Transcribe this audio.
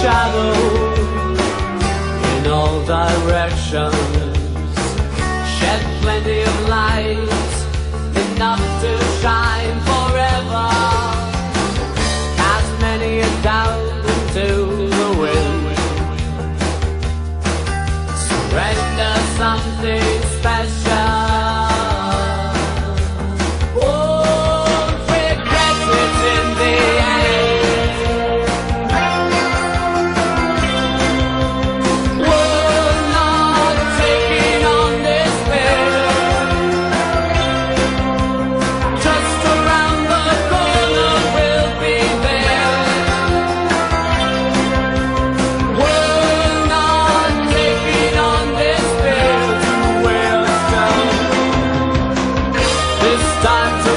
shadow in all directions. Shed plenty this time.